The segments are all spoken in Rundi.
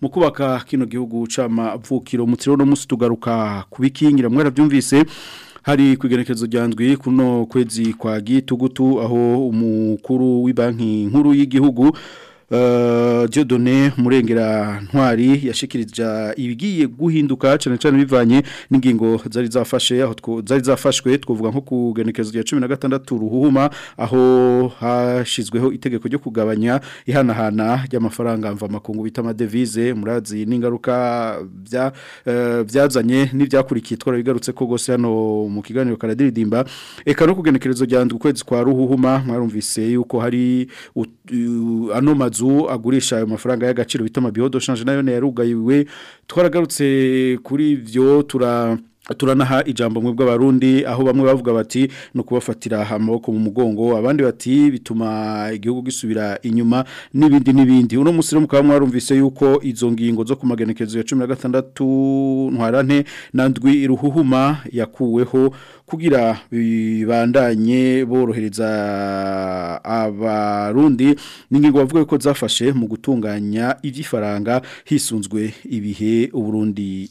mu kubaka kino gihugu cy'amavukiro mutiro no munsi tugaruka kubikingira mwarabyumvise hari kwigerekezo ryandwi kuno kwezi kwa gitugutu aho umukuru w'ibanki nkuru y'igihugu Eh, Dieudonné murengera ntwari yashikirije ibigiye guhinduka cyane cyane bivanye n'ingingo zari zafashe aho zari zafashwe twavuga nko kugenekezo rya 16 ruhuma aho hashizweho itegeko ryo kugabanya ihanahana ry'amafaranga mva makungu bita amadevize murazi n'ingaruka bya eh, byazanye n'ibyakurikiye twara bigarutse ko gose hano mu kiganiro karadiridimba eka no kugenekerezo rya ndwi kwezi kwa ruhuma mwarumvise yuko hari ano nzu agurisha ayo mafaranga y'agaciro bituma amabiyodo shanje nayo yarugayiwe twaragarutse kuri ibyo tura turanaha ijambo mwe bw'abarundi aho bamwe bavuga bati no kubafatira amaboko mu mugongo abandi bati bituma igihugu gisubira inyuma n'ibindi n'ibindi uno munsi rero mukaba mwarumvise yuko izo ngingo zo ku magenekerezo ya cumi na gatandatu ntwarane na ndwi iruhuhuma yakuweho kugira bibandanye borohereza abarundi n'ingingo bavuga ko zafashe mu gutunganya iby'ifaranga hisunzwe ibihe uburundi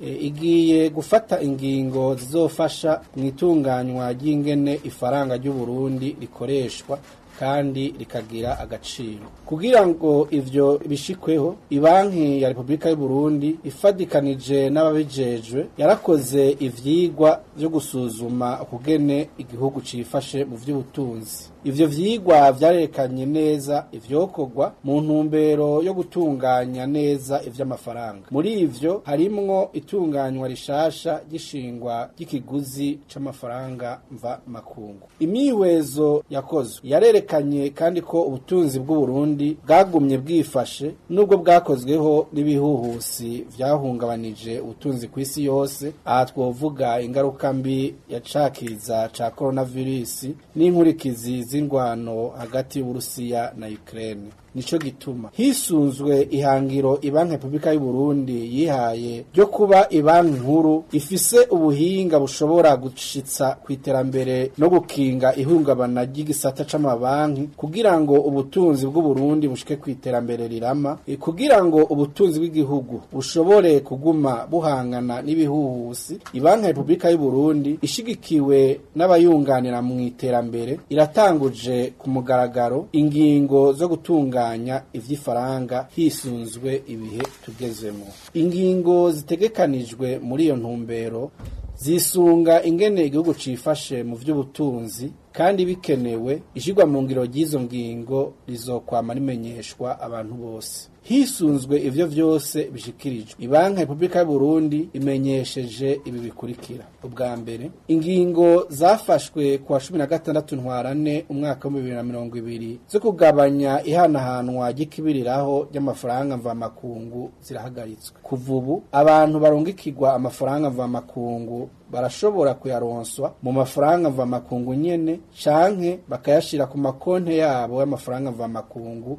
igiye gufata ingingo zizofasha mu itunganywa ry'ingene ifaranga ry'u Burundi rikoreshwa kandi rikagira agaciro kugira ngo ivyo bishikweho ibanki ya Republika y'u Burundi ifadikanije n'ababijejwe yarakoze ivyigwa byo gusuzuma kugene igihugu cifashe mu vy'ubutunzi ivyo vyigwa vyarerekanye neza ivyokorwa mu ntumbero yo gutunganya neza ivy'amafaranga muri ivyo harimwo itunganywa rishasha gishingwa ry'ikiguzi c'amafaranga mva makungu imyiwezo yakozwe yarerekanye kandi ko ubutunzi bw'uburundi bwagumye bwifashe nubwo bwakozweho n'ibihuhusi vyahungabanije ubutunzi isi yose aha twovuga ingaruka mbi ya cakiza ca coronavirus n'inkurikizi z'indwano hagati y'uburusiya na Ukraine nico gituma hisunzwe ihangiro ibanki republika y'u Burundi yihaye ryo kuba ibanki nkuru ifise ubuhinga bushobora gushitsa ku iterambere no gukinga ihungabana ry'igisata c'amabanki kugira ngo ubutunzi bw'u Burundi bushike ku iterambere rirama eh, kugira ngo ubutunzi bw'igihugu bushobore kuguma buhangana n'ibihuhusi ibanki republika y'u Burundi ishigikiwe n'abayunganira mu iterambere iratanguje ku mugaragaro ingingo zo gutunga gutunganya iby'ifaranga hisunzwe ibihe tugezemo ingingo zitegekanijwe muri iyo ntumbero zisunga ingene igihugu cifashe mu by'ubutunzi kandi bikenewe ishyirwa mu ngiro ry'izo ngingo rizokwama rimenyeshwa abantu bose hisunzwe ibyo byose bishikirijwe ibanka Repubulika y'u Burundi imenyesheje ibi bikurikira ubwa mbere ingingo zafashwe ku wa gatandatu ntwarane umwaka na mirongo ibiri zo kugabanya ihanahanwa ry'ikibiriraho ry'amafaranga mva makungu kuva ubu abantu barungikirwa amafaranga mva makungu barashobora kuyaronswa mu mafaranga mva makungu nyene canke bakayashira ku makonte yabo y'amafaranga mva makungu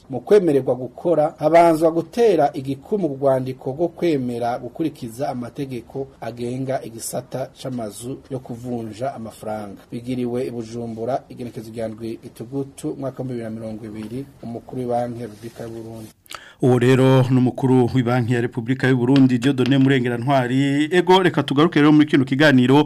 mu kwemererwa gukora habanzwa gutera igikumu rwandiko rwo kwemera gukurikiza amategeko agenga igisata c'amazu amazu yo kuvunja amafaranga bigiriwe i Bujumbura igenekezo rya ndwi itugutu mwaka wa 2020 umukuru w'banki Republika y'u Burundi uwo rero n'umukuru w'ibanki ya Repubulika y'u Burundi Dieudonné Murengera Ntwari ego reka tugaruke rero muri kino kiganiro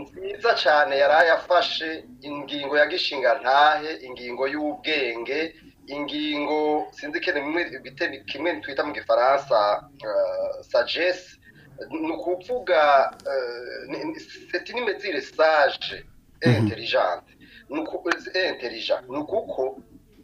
nziza cyane yarayafashe ingingo ya gishinga ntahe ingingo y'ubwenge ingingo sinzi kimwe twita mu gifaransa eh, sagesi ni ukuvuga seti nimezire saje intelligent eh, eh, ni ukuko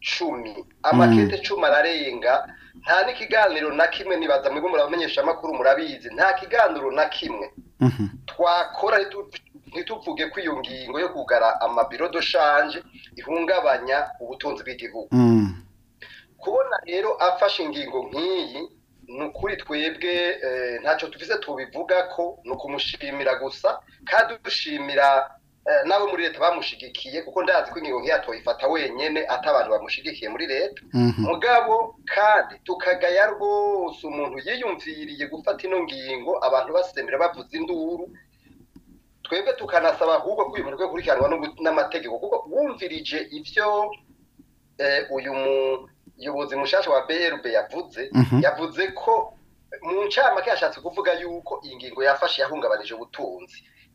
cumi amakete mm. cumi ararenga nta n'ikiganiro na kimwe nibaza mwebwe murabamenyesha amakuru murabizi nta kiganiro na kimwe mhm. twakora ntituvuge ko iyo ngingo yo kugara amabiro doshanje ihungabanya ubutunzi bw'igihugu mm. kubona rero afashe ingingo nk'iyi ni ukuri twebwe eh, ntacyo tubivuga ko ni ukumushimira gusa kandi dushimira Eh, n'abo muri leta bamushigikiye kuko ndazi ko ingingo nk'iyo atoyifata wenyine atabantu bamushigikiye muri leta mhm. mugabo kandi tukagaya rwose umuntu yiyumviriye gufata ino ngingo abantu basemera bavuze induru twebwe tukanasaba ahubwo ko uyu muntu ukwiye n'amategeko kuko wumvirije ibyo eh, uyu muyobozi mushyashya wa brb yavuze mhm. yavuze ko mu ncamake yashatse kuvuga yuko iyi ngingo yafashe yahungabanije ubutunzi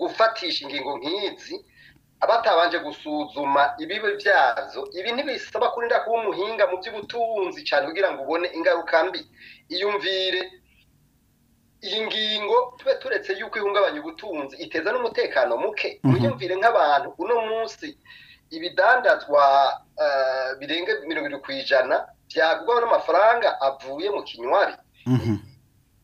gufatisha ingingo nk'izi abatabanje gusuzuma ibibi byazo ibi ntibisaba kurinda kuba umuhinga mu by'ubutunzi cyane kugira ngo ubone ingaruka mbi iyumvire iyi ngingo tube turetse yuko ihungabanya ubutunzi iteza n'umutekano muke mhm. mwiyumvire nk'abantu uno munsi ibidandazwa eh, birenga mirongo irindwi ku ijana byagurwaho n'amafaranga avuye mu kinywari mhm.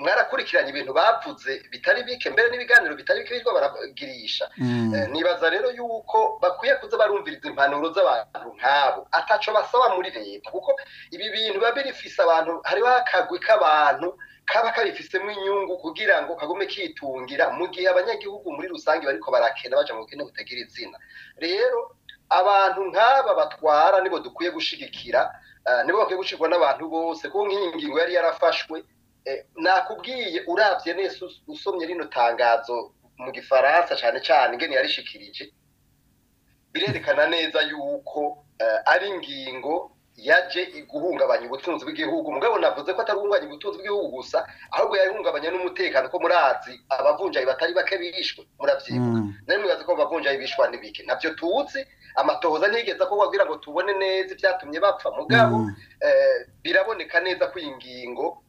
mwarakurikiranye ibintu bapfutse bitari bike mbere n'ibiganiro bitari bike bitwa baragirisha mm. eh, nibaza rero yuko bakwiye kuza barumviriza impanuro z'abantu nk'abo ataco basaba muri leta kuko ibi bintu biba birifise abantu hariho akagwi k'abantu kaba kabifisemo inyungu kugira ngo kagume kitungira mu gihe abanyagihugu muri rusange bariko barakena baja mu bukene butagira izina rero abantu nk'aba batwara nibo dukwiye gushigikira eh, nibo bakwiye gushigwa n'abantu bose kuko nk'iyi ngingo yari yarafashwe eh, nakubwiye urabye neza usomye rino tangazo mu gifaransa cyane cyane ingene yarishikirije birerekana neza yuko eh, ari ingingo yaje guhungabanya ubutunzi bw'igihugu mugabo navuze ko ataruhungabanya ubutunzi bw'igihugu gusa ahubwo yarihungabanya n'umutekano ko murazi abavunjayi batari bake bishwe muravyibuka mm. nari mwibaza ko abavunjayi bishwa n'ibiki navyo tuzi amatohoza ntigeze ko wabwira ngo tubone neza ivyatumye bapfa mugabo mm. eh, biraboneka neza ko iyi ngingo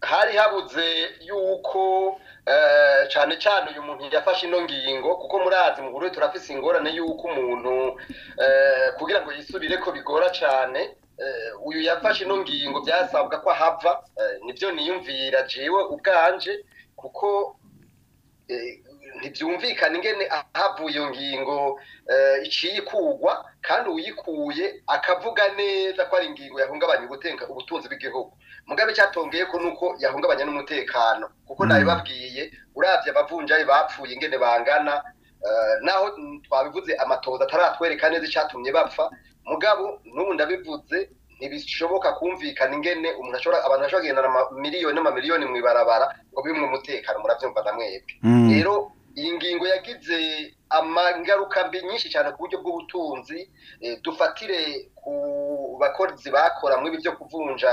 hari habuze yuko eh, cyane cyane uyu muntu yafashe ino ngingo kuko murazi mu buryo turafise ingorane y'uko umuntu eh, kugira ngo yisubire ko bigora cyane eh, uyu yafashe ino ngingo byasabwa ko ahava nibyo niyumvira jewe ubwanje kuko eh, ntibyumvikane ingene ahavuye iyo ngingo eh, iciye kandi uyikuye akavuga neza ko ari ingingo yahungabanya ubutunzi bw'igihugu mugabe cyatongeye ko uko yahungabanya n'umutekano kuko hmm. babwiye urabye abavunjayi bapfuye ingene bangana eh, naho twabivuze amatoza ataratwereka neza icyatumye bapfa mugabo n'ubu ndabivuze ntibishoboka kumvikana ingene umuntu ashobora abantu bashobora kugendana miliyoni n'amamiliyoni mu ibarabara ngo bimwe umutekano murabyumva na mwebwe mm. rero iyi ngingo yagize amangaruka mbi nyinshi cyane ku buryo bw'ubutunzi eh, dufatire ku bakozi bakora muri byo kuvunja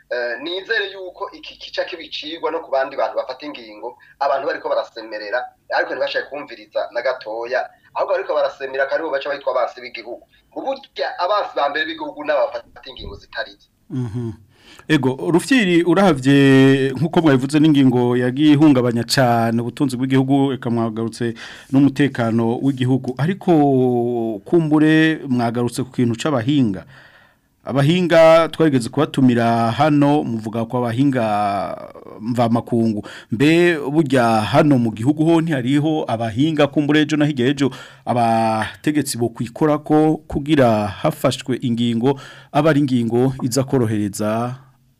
Eh, nizere yuko iki kica kibicirwa no ku bandi bantu bafata ingingo abantu bariko barasemerera ariko ntibashaye kumviriza na gatoya ahubwo bariko barasemera karibo baca bayitwa abansi b'igihugu uburya abansi ba mbere b'igihugu n'abafata ingingo zitarizo mhm. ego urufyiri urahabye nk'uko mwabivuze n'ingingo yagiye ihungabanya cyane ubutunzi bw'igihugu reka mwagarutse n'umutekano w'igihugu ariko kumbure mwagarutse ku kintu cy'abahinga abahinga twageze kubatumira hano muvuga ko abahinga uh, mvamakungu mbe burya hano mu gihugu ho ntihariho abahinga kumbura ejo na hirya ejo abategetsi bo kwikora ko kugira hafashwe ingingo aba ingingo iza korohereza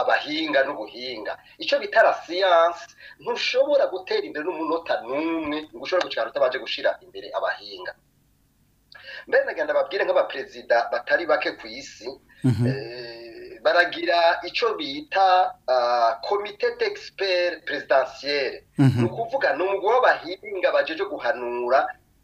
abahinga n'ubuhinga icyo bitara la siyanse ntushobora gutera imbere n'umunota n'umwe ntushobora gucikana utabanje gushyira imbere abahinga mbere nagenda babwire nk'abaperezida batari bake ku isi mhm. eh, baragira icyo bita komite ah, d'expert perezidansiyeri mhm. ni ukuvuga ni umugore w'abahinga bajeje guhanura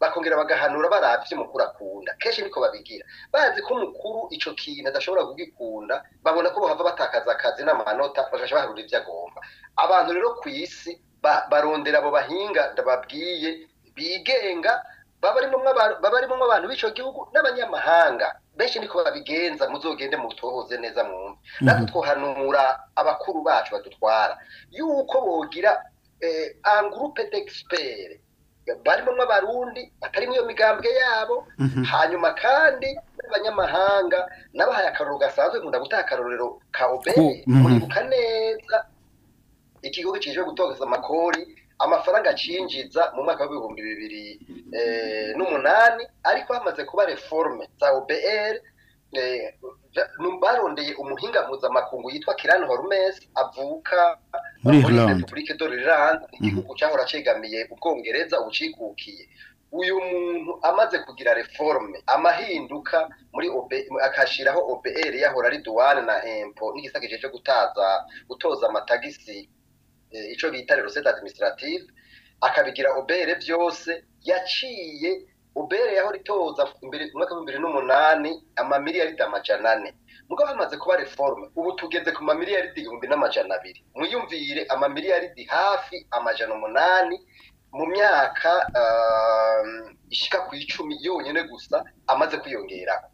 bakongera bagahanura barabye ibyo umukuru akunda kenshi niko babigira bazi ko umukuru icyo kintu adashobora kugikunda babona ko bahava batakaza akazi n'amanota bashobora baharura ibyo agomba abantu rero ku isi barondera abo bahinga ndababwiye bigenga baba barimo abantu b'icyo gihugu n'abanyamahanga benshi niko babigenza muzogende mutohoze neza mwumve mhm. natwe twohanura abakuru bacu badutwara yuko bogira angurupe eh, d'expert barimwo abarundi batari iyo migambwe yabo mhm. hanyuma kandi n'abanyamahanga n'abahaye akarorero gasanzwe nkunda gutaha akarorero ka obeye mhm. muribuka neza ikigo kijejwe gutoza amakori amafaranga acinjiza mu mwaka w'ibihumbi bibiri eh, n'umunani ariko hamaze kuba reforme za obr eh, barondeye umuhinga mpuzamakungu yitwa kirani hormes avuka muri repubulika do rirande mhm. igihugu cyahora cyegamiye ubwongereza ubucikukiye uyu muntu amaze kugira reforme amahinduka muri agashyiraho obr yahora ari duwane na empo n'igisagije cyo gutaza gutoza amatagisi Eh, icyo bita rerucete adiminisitirative akabigira obere byose yaciye ubere yaho ritoza umwaka w'ibihumbi bibiri n'umunani amamiliyaridi amajana ane mugo hamaze kuba reforme ubu tugeze ku mamiliyaridi igihumbi n'amajana abiri mwiyumvire amamiliyaridi hafi amajana umunani mu myaka ehm, ishika ku icumi yonyine gusa amaze kwiyongeraho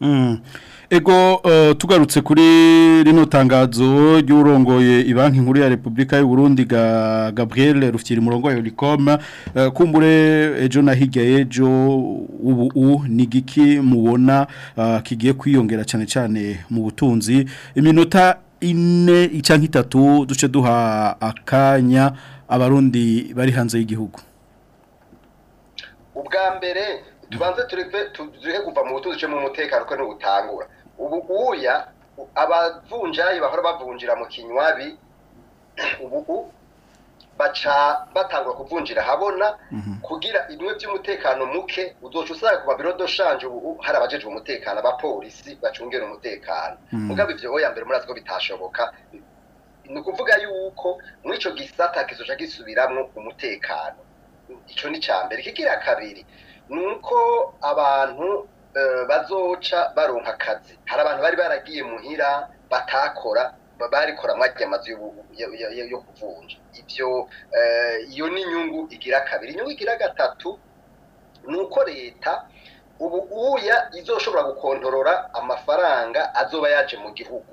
mm. ego uh, tugarutse kuri rino tangazo ry'urongoye banki nkuru ya repubulika y'u Burundi gabriel rufite umurongo wa yorikoma uh, kumbure ejo na hirya y'ejo ubu ni igiki mubona uh, kigiye kwiyongera cyane cyane mu butunzi iminota ine cyangwa itatu duce duha akanya abarundi bari hanze y'igihugu ubwa mbere tubanze turihe kuva mu buto ducemo umutekano kuko ntiwutangura ubu nguya abavunjayi bahora bavunjira mu kinywabi ubu baca batangwa kuvunjira habona mhm. kugira ibiwe by'umutekano muke uzoca usanga ku mabirodo shanje hari abajejwe umutekano abapolisi bacungera umutekano mhm. mugabo ibyo wowe mbere muri ko bitashoboka ni ukuvuga yuko muri icyo gisata kizoca gisubiramo umutekano icyo ni cya mbere kikira kabiri ni uko abantu eh, bazoca baronka akazi hari abantu bari baragiye muhira batakora barikora mwagiye amazu yo kuvunja ibyo eh, iyo ni inyungu igira kabiri inyungu igira gatatu ni uko leta ubu uya izoshobora gukontorora amafaranga azoba yaje mu gihugu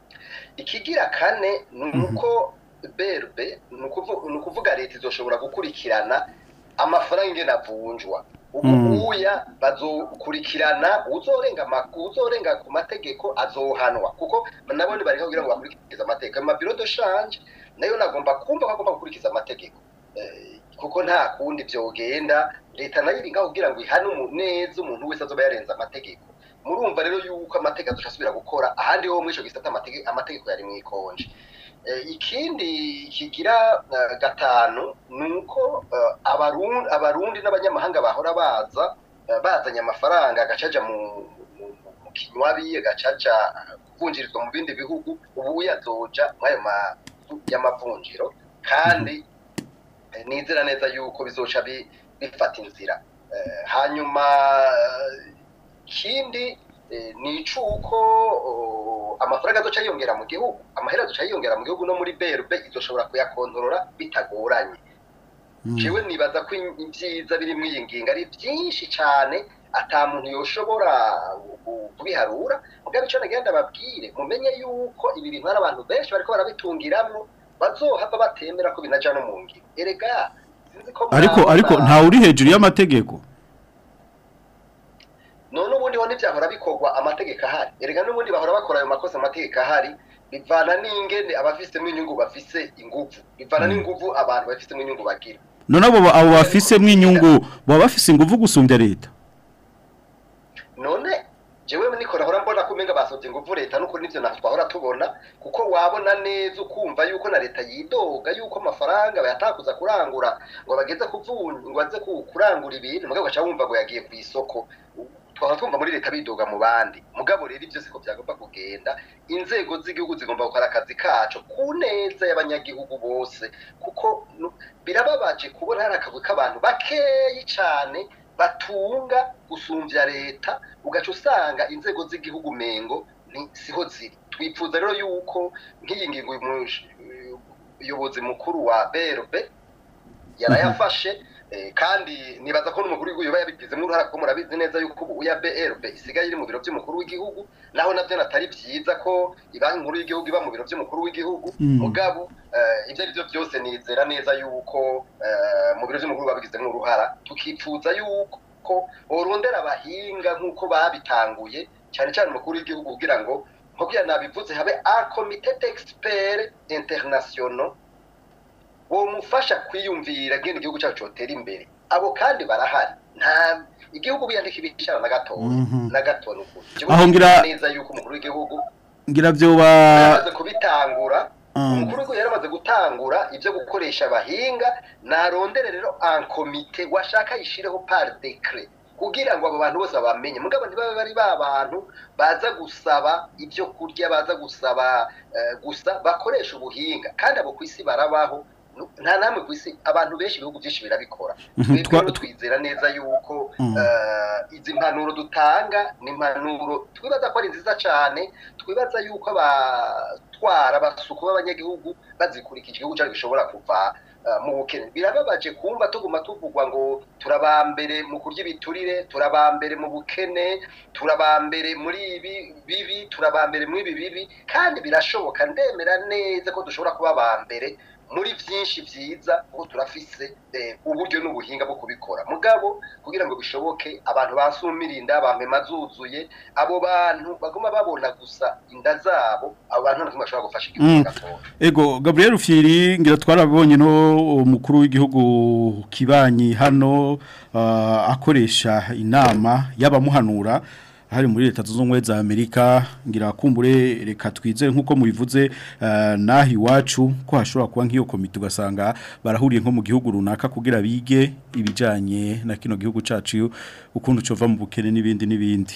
ikigira kane ni mhm. uko berbe ni ukuvuga leta izoshobora gukurikirana amafaranga ingena avunjwa ubuya mhm. bazokurikirana uzorenga uzorenga ku mategeko azohanwa kuko nabone bari kugira ngo bakurikize amategeko amabiro de nayo nagomba kumva ko agomba gukurikiza amategeko eh, kuko nta kundi byogenda leta nayo iri kugira ngo ihane neza umuntu wese azoba yarenze amategeko murumva rero yuko amategeko adashobora gukora ahandi ho muri icyo gisata amategeko yari mu ikonje eh, ikindi kigira eh, gatanu ni uko eh, abarundi n'abanyamahanga bahora baza bazanye amafaranga agacaca mu kinywabi agacaca kuvunjirizwa mu bindi bihugu ubu yazoja muri ayo mavunjiro kandi ni inzira neza y'uko bizoca bifata inzira eh, hanyuma ikindi eh, ni icuko oh, amafaranga aduca yiyongera mu gihugu amahera aduca yiyongera mu gihugu no muri Berbe idushobora kuyakontorora bitagoranye njyewe hmm. nibaza ko ibyiza biri muri iyi ngingo ari byinshi cyane atamuntu yoshobora kubiharura ubwo icyo nagenda babwire mumenye yuko ibi bintu hari abantu benshi bariko barabitungiramo bazohava batemera ko binaja no mu erega ariko ariko nta uri hejuru y'amategeko none ubundi ho ntibyahora bikorwa amategeko ahari erega n'ubundi bahora bakora ayo makosa amategeko ahari bivana n'ingene abafisemo inyungu bafise ingufu bivana hmm. n'ingufu abantu bafisemo inyungu bagira none abo abo bafisemo inyungu baba bafise ingufu gusumbya leta none jewe nikora ahora mbona ko umenga basohotse ingufu leta nuko nivyo natwe ahora tubona kuko wabona neza ukumva yuko na leta yidoga yuko amafaranga bayatakuza kurangura ngo bageze kuvunja ngo baze kurangura ibintu mugabo gacha wumva ngo yagiye ku isoko twaba twumva muri leta bidoga mu bandi mugabo rero ibyo siko byagomba kugenda inzego z'igihugu zigomba gukora akazi kacu ku neza y'abanyagihugu bose kuko birababaje kubona hari akagwi k'abantu bakeyi cyane. batunga gusumbya leta ugaca usanga inzego z'igihugu mengo siho ziri twipfuza rero yuko nk'iyi ngingo umuyobozi mukuru wa brb mhm. yarayafashe Eh, kandi nibaza ko n'umukuru w'igihugu yaba yabigizemo uruhare kuko murabizi neza yuko ubu uya brb isigaye iri mu biro by'umukuru w'igihugu naho nabyo natari byiza ko banki nkuru y'igihugu iba mu biro by'umukuru w'igihugu mm. mugabo eh, ibyo ari byo byose nizera neza yuko eh, mu biro by'umukuru babigizemo uruhara tukipfuza yuko urundera abahinga nk'uko babitanguye cyane cyane umukuru w'igihugu kugira ngo nk'uko nabivuze habe a komite d'expert international wamufasha kwiyumvira bwene igihugu cyacu cyotera imbere abo kandi barahari nta igihugu biyandika ibishara na gato mhm. na gato aho ngira neza yuko umukuru w'igihugu ngira byoba yamaze kubitangura ah. umukuru w'igihugu yaramaze gutangura ibyo gukoresha abahinga narondere rero ankomite washaka yishireho par dekire kugira ngo abo bantu bose bamenye mugabo ntibabe bari ba bantu baza gusaba ibyo kurya baza gusaba eh, gusa bakoresha ubuhinga kandi abo ku isi barabaho nta namwe ku isi abantu benshi ibihugu byinshi birabikora mhm. twebwe twizera neza yuko mhm. eh, izi mpanuro dutanga ni impanuro twibaza ko ari nziza cyane twibaza yuko abatwara abasuku b'abanyagihugu bazikurikije igihugu cyacu gishobora kuva eh, mu bukene birababaje kumva tuguma tuvugwa ngo turabambere mu kurya ibiturire turabambere mu bukene turabambere muri ibi bibi turabambere muri ibi bibi kandi birashoboka ndemera neza ko dushobora kuba abambere muri byinshi byiza ngo turafise eh, uburyo n'ubuhinga bwo kubikora mugabo kugira ngo bishoboke abantu basumirinda inda bamema zuzuye abo bantu baguma babona gusa inda zabo abo bantu ntabwo bashobora gufasha igihugu mm. ego gaburiyeri ufiri ngira twarabonye no umukuru w'igihugu kibanyi hano ah, akoresha inama y'abamuhanura hari muri leta zunze za amerika ngira kumbure reka twizere nk'uko mubivuze eh, naho iwacu ko hashobora kuba nk'iyo komite ugasanga barahuriye nko mu gihugu runaka kugira bige ibijyanye na kino gihugu cyacu ukuntu cyova mu bukene n'ibindi n'ibindi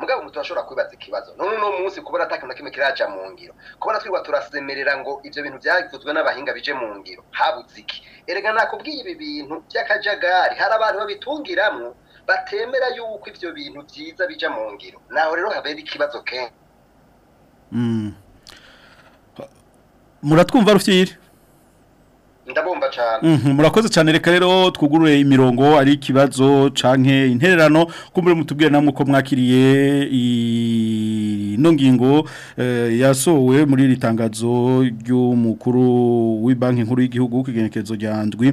mugabo umuntu turashobora kwibaza ikibazo none uno munsi kubona ataka na kimwe kiraja mu ngiro kubona twirwa turasemerera ngo ibyo bintu byavuzwe n'abahinga bije mu ngiro habuze iki erega nakubwiye ibi bintu by'akajagari hari abantu babitungiramwo batemera yuko ibyo bintu byiza bijya mu ngiro naho rero habera ikibazo kenshi hmm. muratwumva rufyiri ndabumva cyane mhm, murakoze cyane reka rero twugurure imirongo ari ikibazo canke intererano kumbure mutubwire namwe ko mwakiriye ino ngingo eh, yasowe muri iri tangazo ry'umukuru w'ibanki nkuru y'igihugu kukigenekezo rya ndwi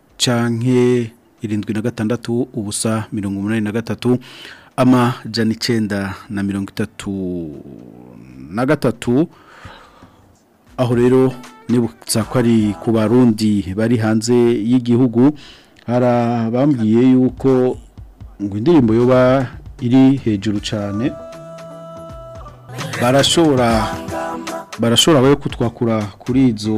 irindwi na gatandatu ubusa mirongo umunani na gatatu amajana icyenda na mirongo itatu na gatatu aho rero nibutsa ko ari ku barundi bari hanze y'igihugu harabambwiye yuko ngo indirimbo yoba iri hejuru cyane barashobora barashobora we kutwakura kuri izo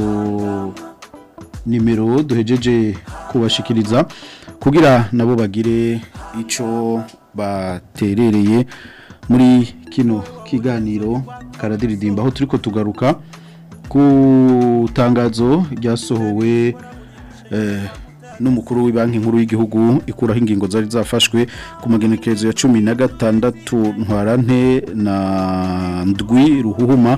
nimero duhejeje kubashikiriza kugira nabo bagire icyo baterereye muri kino kiganiro karadiridimba aho turi tugaruka ku tangazo ryasohowe eh, n'umukuru w'ibanki nkuru y'igihugu ikuraho ingingo zari zafashwe ku magenekerezo ya cumi na gatandatu ntwarante na ndwi ruhuhuma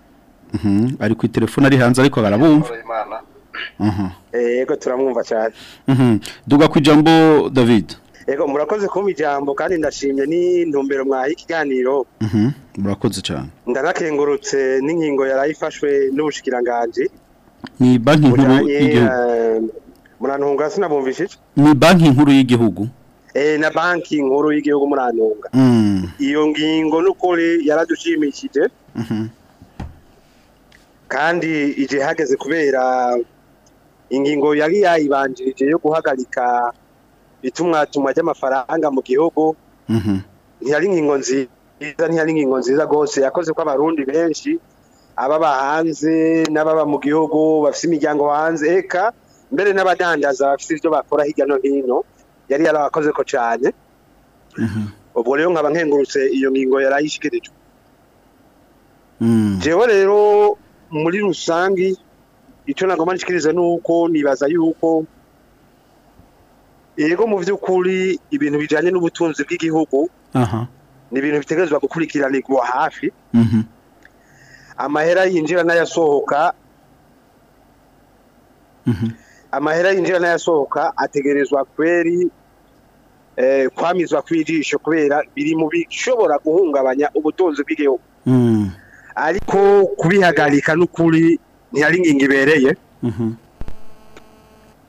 mhm, ari ku telefone ari hanze ariko barabumva mhm. eh, yego turamwumva cyane mhm. duga ku ijambo david ego murakoze kumpa ijambo kandi ndashimye n'intumbero mwaha ikiganiro mhm, murakoze cyane ndarakengurutse n'inkingo yarayifashwe n'ubushikiranganje ni banki nkuru y'igihugu eh, murantunga sinabumvishije ni banki nkuru y'igihugu eh na banki nkuru y'igihugu murantunga mm. iyo ngingo n'ukuri yaradushimishije mhm. kandi ije hageze kubera ingingo yari yayibanjirije yo guhagarika itumwatumwa ry'amafaranga mu gihugu mm-hmm. ntiyari inkingo nziza ntiyari inkingo nziza rwose yakoze ko abarundi benshi ababa hanze n'ababa mu gihugu bafite imiryango hanze eka mbere n'abadandaza bafite ibyo bakora hirya no hino yari yarabakoze ko cyane mm-hmm. ubwo rero nkaba nkengurutse iyo ngingo yarayishyikirijwe mm. jewe rero muri rusange icyo nagomba nshikirize nuko nibaza yuko yego mu by'ukuri ibintu bijyanye n'ubutunzi bw'igihugu ni ibintu bitegerezwa gukurikiranirwa hafi mhm. amahera yinjira n'ayasohoka mhm. amahera yinjira n'ayasohoka ategerezwa kweri eh, kwamizwa kw'ijisho kubera biri mu bishobora guhungabanya ubutunzi bw'igihugu mm. ariko kubihagarika n'ukuri ntiyari inkingi ibereye mhm.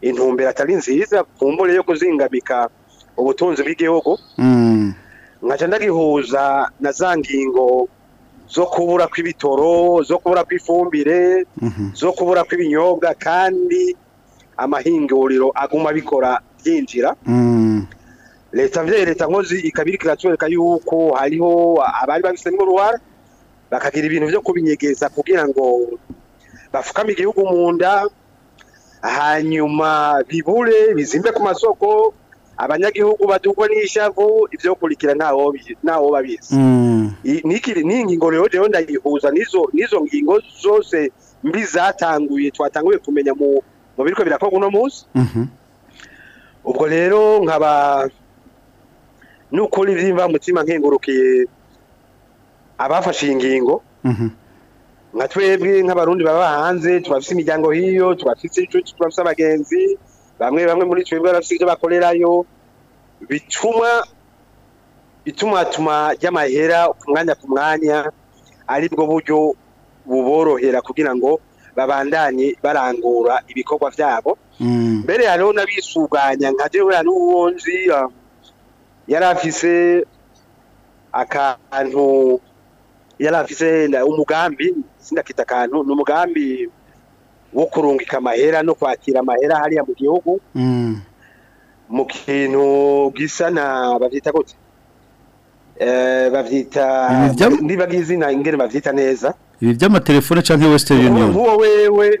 intumbero atari nziza kumbure yo kuzingamika ubutunzi bw'igihugu mm. nkaca ndagihuza na za ngingo zo kubura kw'ibitoro zo kubura kw'ifumbire mhm. zo kubura kw'ibinyobwa kandi amahinguriro aguma bikora byinjira mm. leta vya leta nkozi ikabirika iratwereka yuko hariho abari babisemwo uruhara bakagira ibintu vyo kubinyegeza kugira ngo bafukame igihugu munda hanyuma bibure bizimbe ku masoko abanyagihugu badugwa n'ishavu ivyo kurikira ntawo ntawo babizi mm. nikiri ningingo rero jewe ndayihuza nizo nizo ngingo zose mbi zatanguye twatanguye kumenya mu mu biriko birakorwa uno munsi mhm. ubwo rero nkaba nukuri ivyimva mutima nkengurukiye abafashe iyi ngingo mhm. nka twebwe nk'abarundi baba hanze turafise imiryango hiyo turafise inshuti turafise abagenzi bamwe bamwe muri twebwe barafite ibyo bakorerayo bituma itumatuma ry'amahera ku mwanya ku mwanya ari bwo buryo buborohera kugira ngo babandanye barangura ibikorwa byabo mm. mbere hariho n'abisuganya nka jya n'ubuhonzi um, yari afise akantu yari afise umugambi sinakita akantu ni umugambi wo kurungika amahera no kwakira amahera hariya mu gihugu mm. mu kintu gisa na babyita gutya eh, babyita nibaga izina ingene babyita neza ibi by'amatelefone cyangwa western union nk'uwo wewe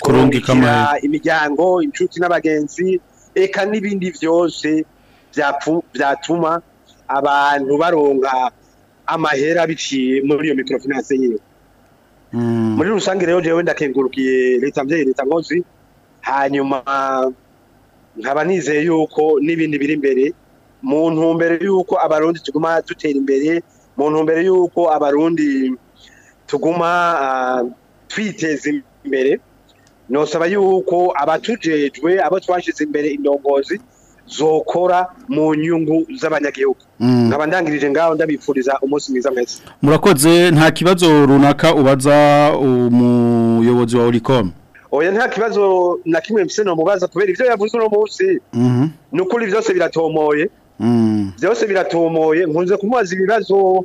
kurungikira imiryango inshuti n'abagenzi eka n'ibindi byose byatuma abantu baronga amahera biciye muri iyo microfinance yiwe mm. muri rusange rero jewe ndakengurukiye leta mvyeyi leta ngozi hanyuma nkaba nizeye yuko n'ibindi biri imbere mu ntumbero y'uko abarundi tuguma dutera imbere mu ntumbero y'uko abarundi tuguma ah, twiteza imbere nosaba y'uko abatujejwe abo twashyize imbere indongozi zokora mu nyungu z'abanyagihugu mm. nkaba ndangirije ngaho ndabifuriza umunsi mwiza mwese murakoze nta kibazo runaka ubaza umuyobozi wa urikome oya nta kibazo na kimwe mfise no mubaza kubera ivyo yavuze uno munsi mm-hmm. ni ukuri byose biratomoye byose biratumoye nkunze kumubaza ibibazo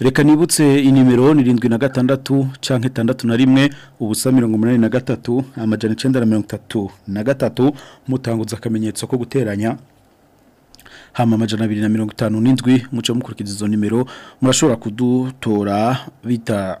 reka nibutse inimero nirindwi na gatandatu canke itandatu na rimwe ubusa mirongo umunani na gatatu amajana icenda na mirongo itatu na gatatu mutanguza akamenyetso ko guteranya hama amajana abiri na mirongo itanu n'indwi muce mukurikiza izo nimero murashobora kudutora bita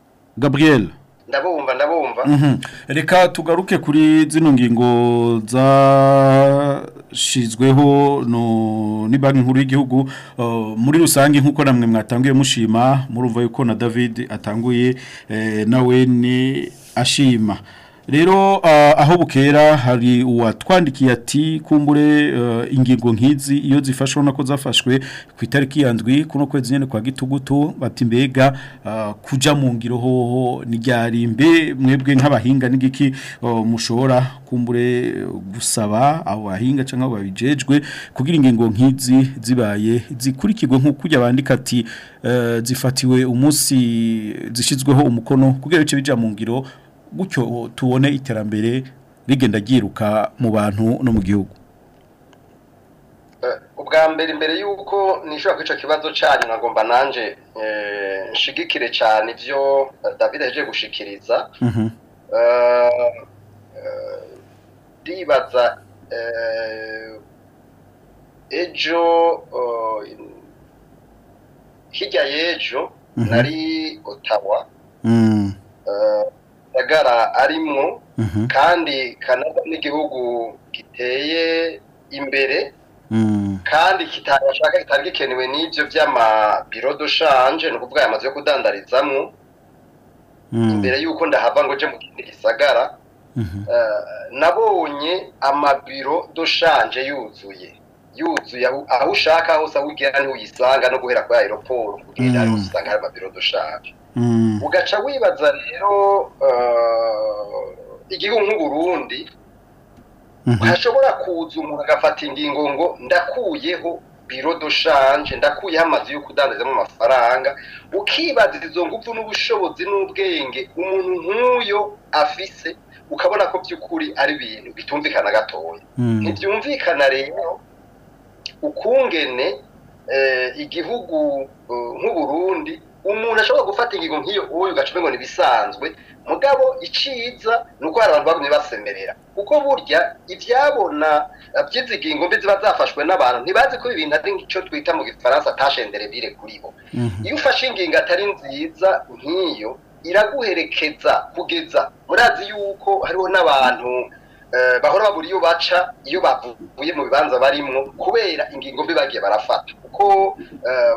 gabriel ndabumva ndabumva mhm. reka tugaruke kuri zino ngingo zashyizweho ni banki nkuru y'igihugu uh, muri rusange nk'uko namwe mwatangiye mushima murumva yuko na david atanguye eh, nawe ni ashima rero ah, aho bukera hari uwatwandikiye ati kumbure ah, ingingo nk'izi iyo zifashwe ubona ko zafashwe ku itariki ya ndwi kuno kwezi nyine kwa gitugutu bati mbega ah, kujya mu ngiro hoho ntibyari mbe mwebwe nk'abahinga n'igiki oh, mushora kumbure eh, gusaba abo bahinga cyangwa abo babijejwe kugira ingingo nk'izi zibaye zikurikirwe nk'uko ujya bandika ati eh, zifatiwe umunsi zishyizweho umukono kugira ngo bijya mu ngiro gutyo tubone iterambere rigenda ryiruka mu bantu no mu gihugu eh, ubwa mbere imbere y'uko nishobora kwica kibazo cyanyu nagomba nanje eh, nshigikire cyane ibyo eh, david aje gushikiriza mhm. ndibaza ejo oh, hirya y'ejo mhm. nari otawa mm. gisagara arimo mhm. kandi kanada n'igihugu giteye imbere mm. kandi kitashaka kitari gikenewe n'ibyo by'amabiro dushanje ni ukuvuga aya yo kudandarizamo imbere mm. y'uko ndahava ngo ujye mu kindi gisagara mhm. eh, nabonye amabiro dushanje yuzuye yuzuye aho ushaka hose aho ugera niho no guhera kuri aeroport kugera mm. usanga hari amabiro dushanje Mm. ugaca wibaza rero uh, igihugu nk'uburundi mm-hmm. hashobora kuza umuntu agafata ingingo ngo ndakuyeho biro doshanje ndakuyeho amazu yo kudandarizamo amafaranga ukibaza izo ngufu n'ubushobozi n'ubwenge umuntu nk'uyo afise ukabona ko by'ukuri ari ibintu bitumvikana gatoya mm. ntibyumvikana rero ukungene eh, igihugu uh, nk'uburundi umuntu ashobora gufata ingingo nk'iyo uyu ugaca ngo ni mugabo iciza ni uko hari abantu bamwe basemerera kuko burya ibyabona by'izi ngingo mbi ziba zafashwe n'abantu ntibazi ko ibintu ari nk'icyo twita mu gifaransa tashenderebire kuri bo mhm. iyo ufashe ingingo atari nziza nk'iyo iraguherekeza kugeza murazi yuko hariho n'abantu eh, bahora babura iyo baca iyo bavuye mu bibanza barimo kubera ingingo mbi bagiye barafata kuko eh,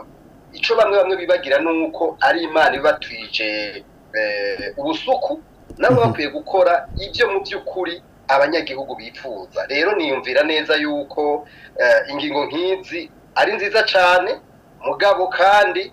icyo bamwe bamwe bibagira ni ari imana ibatwije eh, ubusuku nabo mhm. bakwiye gukora ibyo mu by'ukuri abanyagihugu bifuza rero niyumvira neza yuko eh, ingingo nk'izi ari nziza cyane mugabo kandi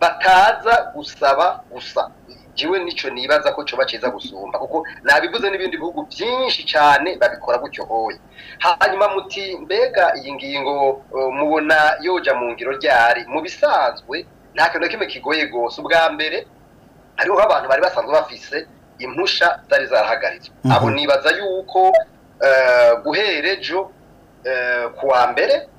bataza gusaba gusa jiwe nicyo nibaza ko coba ciza gusumba kuko nabivuze n'ibindi bihugu byinshi cyane babikora gutyo hoye hanyuma muti mbega iyi ngingo mubona yoja mu ngiro ryari mu bisanzwe nta kintu na kimwe kigoye gose ubwa mbere hariho abantu bari basanzwe bafise impusha zari zarahagaritswe mhm. abo nibaza yuko eh, guhera ejo eh, ku wa mbere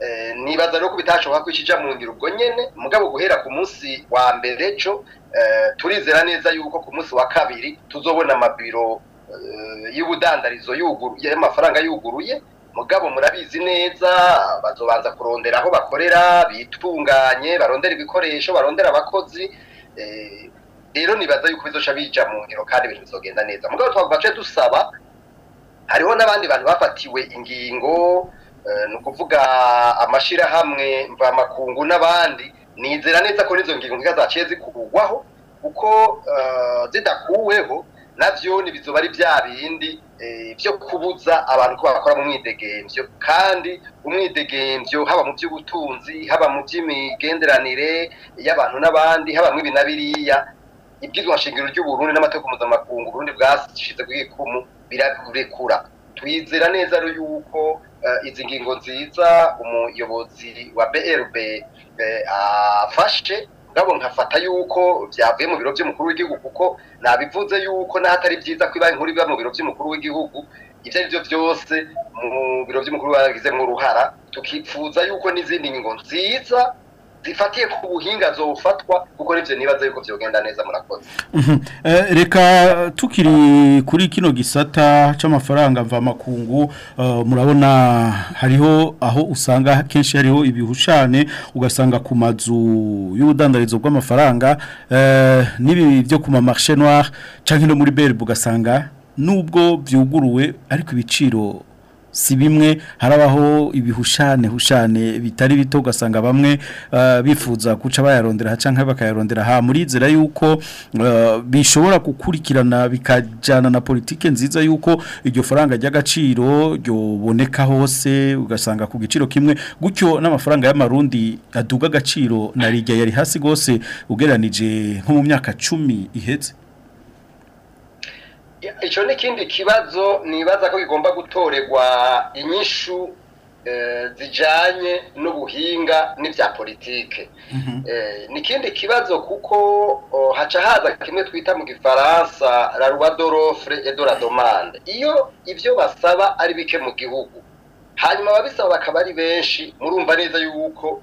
eh, nibaza nuko bitashoboka ko ikijya mu ngiro ubwo nyine mugabo guhera ku munsi wa mbere cyo eh, turizera neza yuko ku munsi wa kabiri tuzobona amabiro y'ubudandarizo yuguruye amafaranga yuguruye mugabo murabizi neza bazobanza kurondera aho bakorera bitunganye barondera ibikoresho barondera abakozi rero nibaza yuko bizoca bija mu ngiro kandi ibintu bizogenda neza mugabo twagubace dusaba hariho n'abandi bantu bafatiwe ingingo eh, ni ukuvuga amashyirahamwe mvamakungu n'abandi nizera neza ko n'izo ngingo zaciye zikurwaho kuko eh, zidakuweho nabyo ntibizoba ari bya bindi eh, byo kubuza abantu ko bakora mu mwidegemvyo kandi umwidegemvyo haba mu by'ubutunzi haba mu by'imigenderanire y'abantu n'abandi haba mu ibi na biriya ibyizwa nshingiro ry'uburundi n'amategeko mpuzamakungu uburundi bwashyize ku ikumu birarekura twizera neza yuko eh, izi ngingo nziza umuyobozi wa brb eh, afashe ngabo nkafata yuko byavuye mu biro by'umukuru w'igihugu kuko nabivuze yuko n'ahatari byiza kwiba inkuru iba mu biro by'umukuru w'igihugu ibyo ari byo byose mu biro by'umukuru bagizemo uruhara tukifuza yuko n'izindi ngingo nziza bifatiye ku buhinga zofatwa kuko nibyo nibaza yuko byogenda neza murakoze eh, reka tukiri kuri kino gisata cy'amafaranga mvamakungu eh, murabona hariho aho usanga kenshi hariho ibihushane ugasanga ku mazu y'ubudandarizo bw'amafaranga eh, n'ibi byo ku mamarishe noire cyangwa no muri berbe ugasanga nubwo byuguruwe ariko ibiciro si bimwe harabaho ibihushane hushane bitari bito ugasanga bamwe uh, bifuza guca bayarondera haca nka bakayarondera ha muri nzira yuko uh, bishobora gukurikirana bikajyana na politiki nziza yuko iryo faranga ry'agaciro ryoboneka hose ugasanga ku giciro kimwe gutyo n'amafaranga y'amarundi aduga agaciro na rigya yari hasi rwose ugereranije nko mu myaka cumi ihetse icyo ni ikindi kibazo nibaza ko kigomba gutorerwa inyishu eh, zijyanye n'ubuhinga n'ibya politike mhm. eh, ni ikindi kibazo kuko haca haza kimwe twita mu gifaransa la dorofure et de la demande iyo ibyo basaba ari bike mu gihugu hanyuma ababisaba bakaba ari benshi murumva neza yuko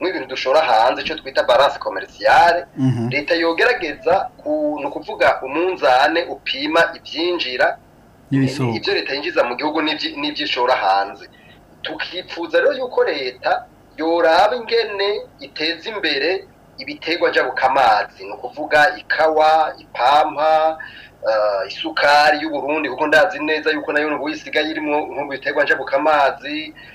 nk'ibintu dushora hanze icyo twita baranse komerisiyare mhm. leta yogerageza ni ukuvuga umunzane upima ibyinjira ibyo leta yinjiza mu gihugu n'ibyishora hanze tukifuza rero yuko leta yoraba ingene iteza imbere ibiterwa njabukamazi ni ukuvuga ikawa ipampa eh, isukari y'uburundi kuko ndazi neza yuko nayo n'ubu isigaye irimo nk'ubu biterwa njabukamazi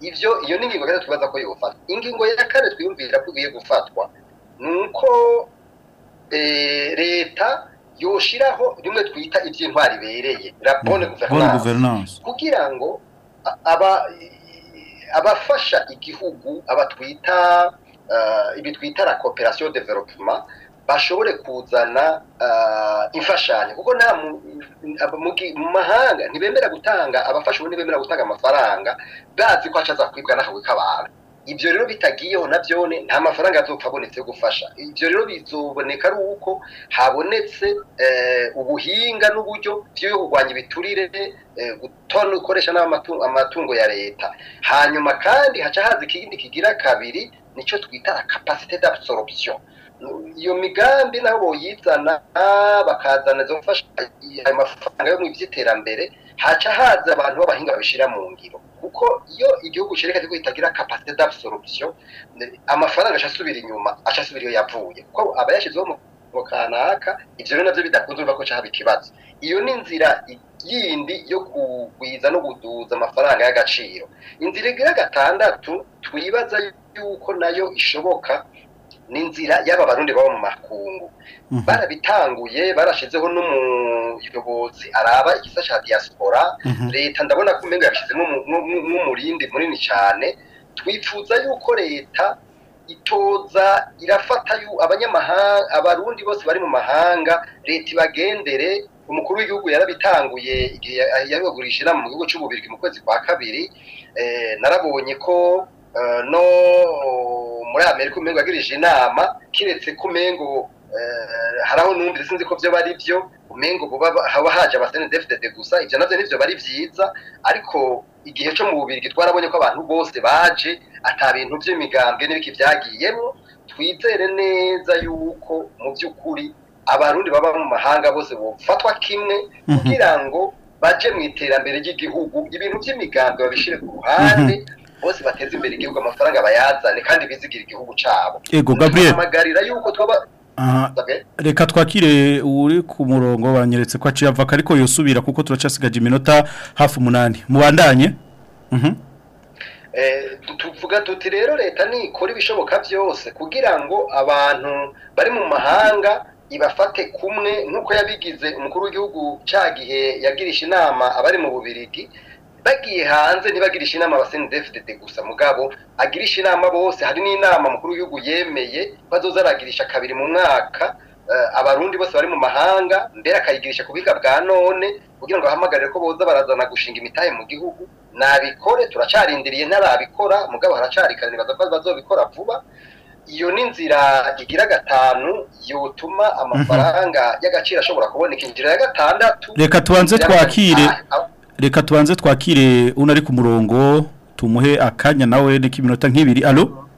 ibyo iyo ni ingingo rero twibaza ko yofata ingingo ya kane twiyumvira ko igiye gufatwa ni uko eh, leta yoshiraho rimwe twita iby'intwari ibereye rapone bonne kugira ngo aba abafasha igihugu abatwita eh, ibi twita la cooperation development bashobore kuzana eh, imfashanyo kuko nta mu mahanga ntibemera gutanga abafasha ubu ntibemera gutanga amafaranga bazi ko acaza kwibwa n'akabuye k'abantu ibyo rero bitagiyeho na byone nta mafaranga yazopfa abonetse gufasha ibyo rero bizoboneka ari uko habonetse eh, ubuhinga n'uburyo byo kurwanya ibiturire eh, gutona ukoresha amatungo ya leta hanyuma kandi haca haza ikindi kigira kabiri nicyo twita kapasite d'absorption iyo migambi nabo boyizana bakazana izo gufasha ayo mafaranga yo mu by'iterambere haca haza abantu b'abahinga babishyira mu ngiro kuko iyo igihugu cyereka ko kitagira kapasite d'absorption amafaranga asubira inyuma ashasubira iyo yavuye kuko aba yashizweho mu kanaka ivyo rero navyo bidakunze urumva ko cahaba ikibazo iyo ni inzira yindi yo kugwiza no guduza amafaranga y'agaciro inzira igira gatandatu twibaza yuko nayo ishoboka n'inzira y'aba barundi baba mu makungu mhm. barabitanguye barashizeho n'umuyobozi araba igisa cya diaspora mhm. leta ndabona ko umenga n'umurindi munini cyane twifuza yuko leta itoza irafata abanyamahanga abarundi bose bari mu mahanga leta bagendere umukuru w'igihugu yarabitanguye igihe yabibagurisha inama mu gihugu cy'ububirigi mu kwezi kwa kabiri eh, narabonye ko eh, no muri amerika umengo yagirije inama kiretse ko umengo eh, hari aho sinzi ko byo bari byo umengo haba haje abasenedefudede gusa ibyo nabyo nibyo bari byiza ariko igihe cyo mu bubiri twarabonye ko abantu bose baje ata bintu by'imigambwe n'ibiki byagiyemo twizere neza yuko mu by'ukuri abarundi baba mu mahanga bose bafatwa kimwe mhm. kugira ngo baje mu iterambere ry'igihugu ibintu by'imigambwe babishyire ku ruhande mhm. bose bateze imbere igihugu amafaranga bayazane kandi bizigire igihugu cyabo yego gabriel amagarira yuko twaba reka twakire uri ku murongo banyeretse ko aciye avaka ariko yosubira kuko turacasigaje iminota hafi umunani mubandanye mhm. eh, tuvuga tuti rero leta nikora ibishoboka byose kugira ngo abantu bari mu mahanga ibafate kumwe nk'uko yabigize umukuru w'igihugu cya gihe yagirisha inama abari mu bubirigi bagiye hanze ntibagirishe inama abaseni gusa mugabo agirisha inama bose hari n'inama mukuru w'igihugu yemeye ko azoza aragirisha kabiri mu mwaka eh, abarundi bose bari mu mahanga mbere akayigirisha ku buhinga bwa none kugira ngo ahamagarire ko boza barazana gushinga imitahe mu gihugu nabikore turacarindiriye ntarabikora mugabo haracarikana nibaza ko bazobikora vuba iyo ni inzira igira gatanu yotuma mhm. amafaranga y'agaciro ashobora kuboneka inzira ya gatandatu reka tubanze twakire reka tubanze twakire uno ari ku murongo tumuhe akanya nawe n'ikiminota nk'ibiri alo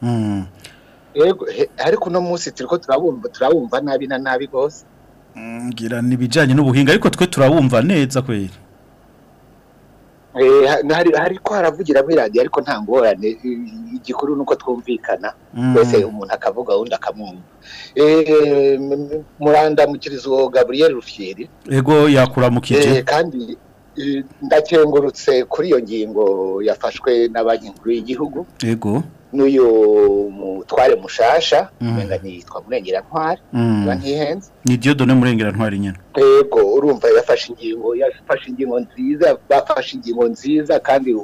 hmm. ariko uno munsi turi ko turabumva nabi na nabi rwose hmm, ngira n'ibijyanye n'ubuhinga ariko twe turabumva neza kwera Eh, hari ko haravugira muri ariko nta ngorane igikuru ni uko twumvikana mbese mm. umuntu akavuga undi akamwumva eh, murandamukirizo gaburiyeri rufieri yego yakuramukiye eh, kandi ndakengurutse kuri iyo ngingo yafashwe na banki nkuru y'igihugu yego n'uyu mutware mushasha mm. umenya yitwa murengerantwari niba mm. ntihenze ni diyodone murengerantwari nyine yego urumva yafashe ingingo yafashe ingingo nziza bafashe ingingo nziza kandi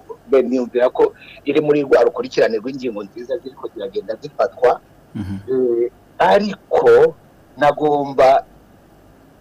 niyumvira ko iri muri rwa rukurikirane rw'ingingo nziza ziriko ziragenda zifatwa mhm. eh, ariko nagomba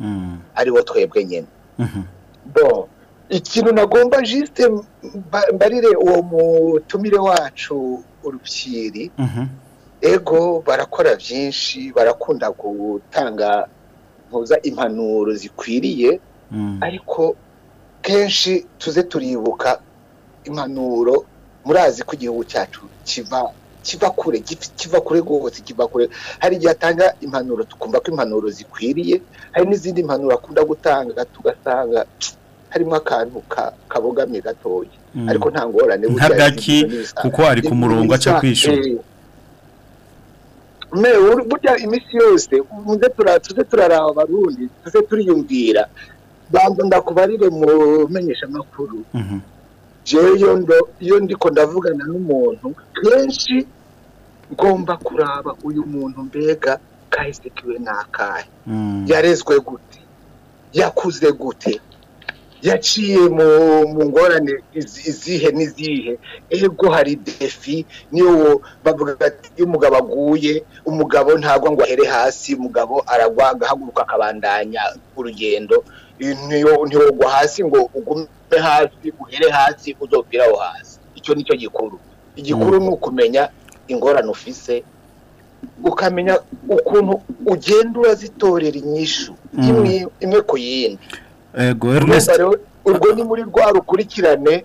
mm. ariwo twebwe nyine bo ikintu nagomba jisite mbarire uwo mutumire wacu urupfiri mhm. ego barakora byinshi barakunda gutanga mpuza impanuro zikwiriye mm. ariko kenshi tuze turibuka impanuro murazi ko igihugu cyacu kiva kiva kure kiva kure rwose kiva kure hari igihe atanga impanuro tukumva ko impanuro zikwiriye hari n'izindi mpanuro akunda gutanga tugasanga harimo akantu kabogamye gatoya mm. ariko nta ngorane ntagaki kuko ari ku murongo aca kwishyura eh. burya iminsi yose tuze turaraba abarundi tuze turiyumvira banza ndakubarire mu menyeshamakuru iyo mhm. ndiko ndavugana n'umuntu kenshi ngomba kuraba uyu muntu mbega kahise kiwe n'akahe mm. yarezwe gute yakuze gute yaciye mu ngorane izihe n'izihe ego hari defi niyo bavuga bati iyo umugabo aguye umugabo ntabwo ngo ahere hasi umugabo aragwa agahaguruka akabandanya urugendo ntiwogwa hasi ngo ugume hasi uhere hasi uzopfire aho hasi icyo nicyo gikuru igikuru mm. ni ukumenya ingorane ufise ukamenya ukuntu ugenda urazitorera inyishu mm. imwe ku yindi Eh, urwo ni muri rwa rukurikirane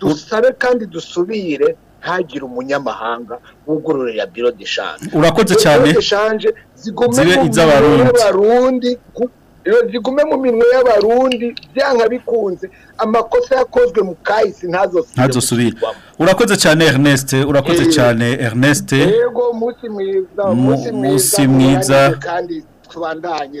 dusabe kandi dusubire ntagire umunyamahanga wugururira biro de shanje urakoze cyane zibe iz'abarundi eh, zigume mu minwe y'abarundi byanga bikunze amakosa yakozwe mu kahise ntazosubire urakoze cyane Ernest urakoze eh, cyane Ernest yego umunsi mwiza umunsi mwiza kandi tubandanye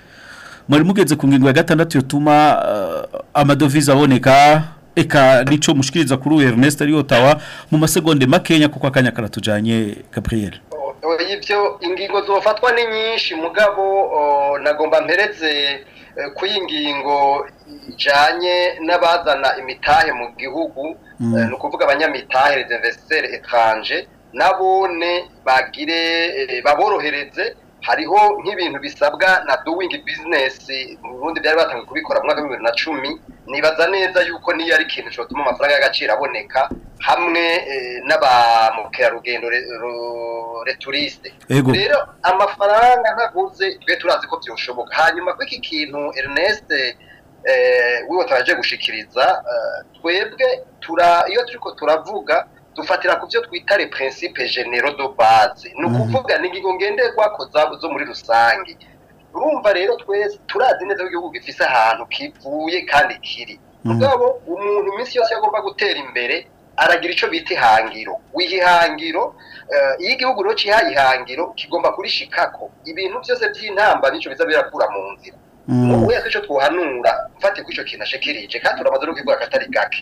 mwari mugeze ku ngingo ya gatandatu yatuma uh, amadovize aboneka eka nico mushikiriza kuri Ernest Ryotawa mu masegonde makenya kuko akanya karatujanye Gabriel oh, Ibyo ingingo zofatwa ni nyinshi mugabo oh, nagomba mpereze eh, kuyingingo ijanye n'abazana imitahe mu gihugu mm. eh, ni ukuvuga abanyamitahe les investisseurs étrangers nabone bagire eh, baborohereze hariho nk'ibintu bisabwa na doing business ubundi byari batangiye kubikora mu mwaka bibiri na cumi nibaza neza yuko niyo ari ikintu cyotuma amafaranga y'agaciro aboneka hamwe eh, n'abamukerarugendo returiste rero amafaranga ntaguze twe turazi ko byoshoboka hanyuma kuri iki kintu Ernest eh, wiwe gushikiriza eh, twebwe iyo turiko turavuga dufatira ku byo twita principe genero do base ni mhm. ukuvuga ni ingingo ngenderwako zo muri rusange urumva rero twese turazi neza ko igihugu gifite ahantu kivuye kandi kiri mhm. mugabo umuntu iminsi yose agomba gutera imbere aragira icyo bita ihangiro wihihangiro eh, iyo igihugu rero kihaye ihangiro kigomba kurishikako ibintu byose by'intamba n'icyo biza birakura mu nzira n'ubu mhm. wese icyo twahanura mfate ko icyo kintu ashikirije kandi turamaze no kwigura akatari gake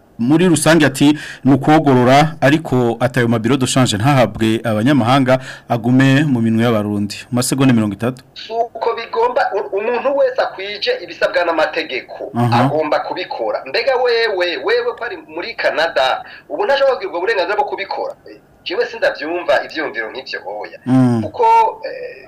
muri rusange ati ni ukogorora ariko atayo mabiro dushanje ntahabwe abanyamahanga agume mu minwe y'abarundi mu masegonda mirongo itatu uko bigomba umuntu wese akwije ibisabwa n'amategeko agomba kubikora mbega wewe wewe ko muri canada ubu ntashobora kubwirwa uburenganzira bwo kubikora eh, jewe sindabyumva ibyiyumviro nk'ibyo hoya mm. kuko eh,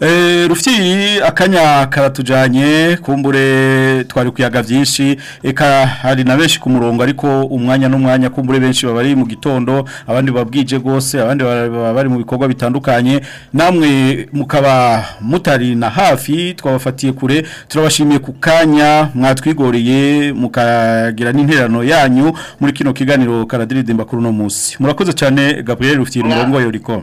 eh, rufyi akanya karatujanye kumbure twari kuyaga byinshi eka hari na benshi ku murongo ariko umwanya n'umwanya kumbure benshi baba mu gitondo abandi babwije gose abandi bari mu bikorwa bitandukanye namwe namwe mukaba mutari na hafi twabafatiye kure turabashimiye ku kanya mwatwigoreye mukagira n'interano yanyu muri kino kiganiro karadiridimba kuri uno munsi murakoze cyane Gabriel ufite umurongo yoriko